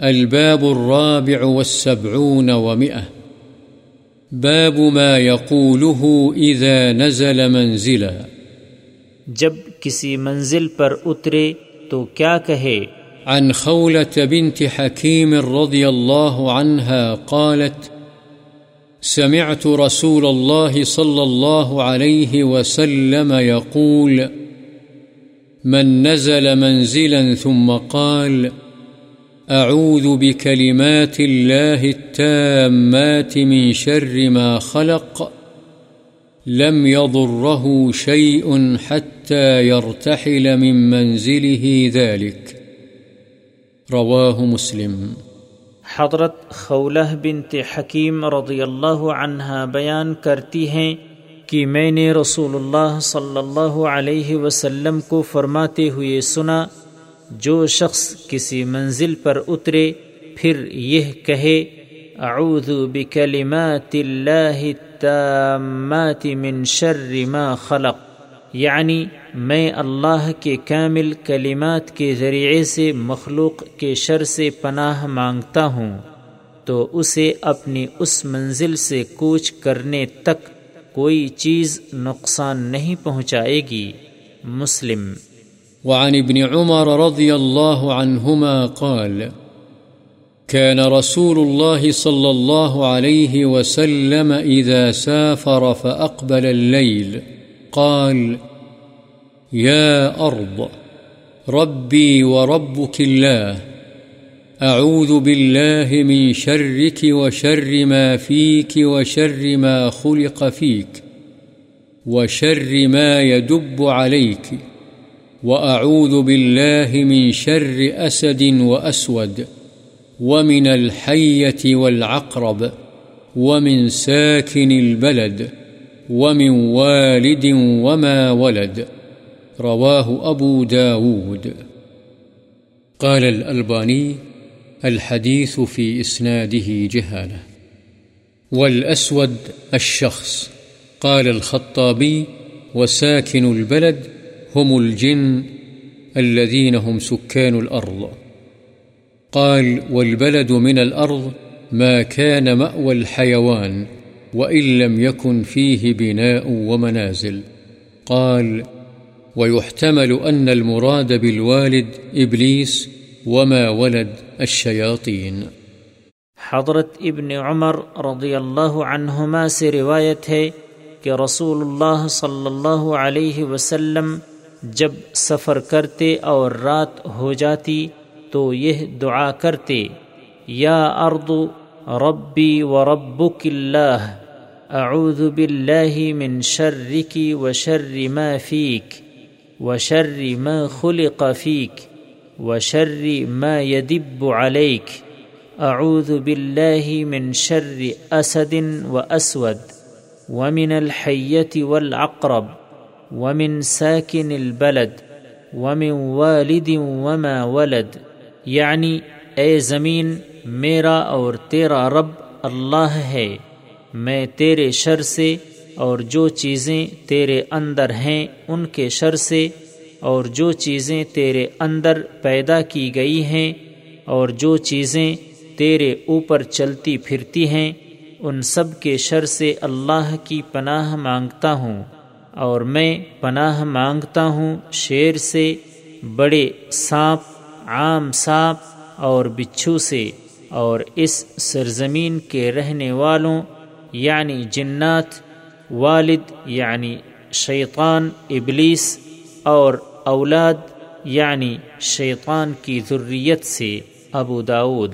الباب الرابع والسبعون ومئة. باب ما يقوله إذا نزل منزلا. جب کسی منزل پر اترے تو کیا کہے؟ عن خولة بنت حكيم رضي الله عنها قالت سمعت رسول الله صلى الله عليه وسلم يقول من نزل منزلا ثم قال أعوذ بكلمات الله التامات من شر ما خلق. لم يضره شيء حتى يرتحل من منزله ذلك. رواه مسلم. حضرت خولہ بنت حکیم رضی اللہ عنہا بیان کرتی ہیں کہ میں نے رسول اللہ صلی اللہ علیہ وسلم کو فرماتے ہوئے سنا جو شخص کسی منزل پر اترے، پھر یہ کہے، اعوذ بکلمات اللہ التامات من شر ما خلق. یعنی میں اللہ کے کامل کلمات کے ذریعے سے مخلوق کے شر سے پناہ مانگتا ہوں، تو اسے اپنی اس منزل سے کوچ کرنے تک کوئی چیز نقصان نہیں پہنچائے گی۔ مسلم وعن ابن عمر رضي الله عنهما قال، كان رسول الله صلى الله عليه وسلم إذا سافر فأقبل الليل، قال، يا أرض، ربي وربك الله، أعوذ بالله من شرك وشر ما فيك وشر ما خلق فيك، وشر ما يدب عليك. وأعوذ بالله من شر أسد وأسود ومن الحية والعقرب ومن ساكن البلد ومن والد وما ولد رواه أبو داود. قال الألباني الحديث في إسناده جهالة. والأسود الشخص، قال الخطابي وساكن البلد هم الجن الذين هم سكان الأرض. قال والبلد من الأرض ما كان مأوى الحيوان وإن لم يكن فيه بناء ومنازل. قال ويحتمل أن المراد بالوالد إبليس وما ولد الشياطين. حضرت ابن عمر رضی اللہ عنہما سے روایت ہے کہ رسول اللہ صلی اللہ علیہ وسلم جب سفر کرتے اور رات ہو جاتی تو یہ دعا کرتے، یا ارد ربی و ربک اللہ، اعوذ باللہ من شرک و شر ما فیک، و شر ما خلق فیک، و شر ما يدب علیک، اعوذ باللہ من شر اسد و اسود ومن الحیت والعقرب۔ ومن ساکن البلد ومن والد وما ولد یعنی اے زمین، میرا اور تیرا رب اللہ ہے۔ میں تیرے شر سے اور جو چیزیں تیرے اندر ہیں، ان کے شر سے اور جو چیزیں تیرے اندر پیدا کی گئی ہیں، اور جو چیزیں تیرے اوپر چلتی پھرتی ہیں، ان سب کے شر سے اللہ کی پناہ مانگتا ہوں۔ اور میں پناہ مانگتا ہوں شیر سے، بڑے سانپ، عام سانپ اور بچھو سے، اور اس سرزمین کے رہنے والوں یعنی جنات، والد یعنی شیطان، ابلیس اور اولاد یعنی شیطان کی ذریت سے ابو داود۔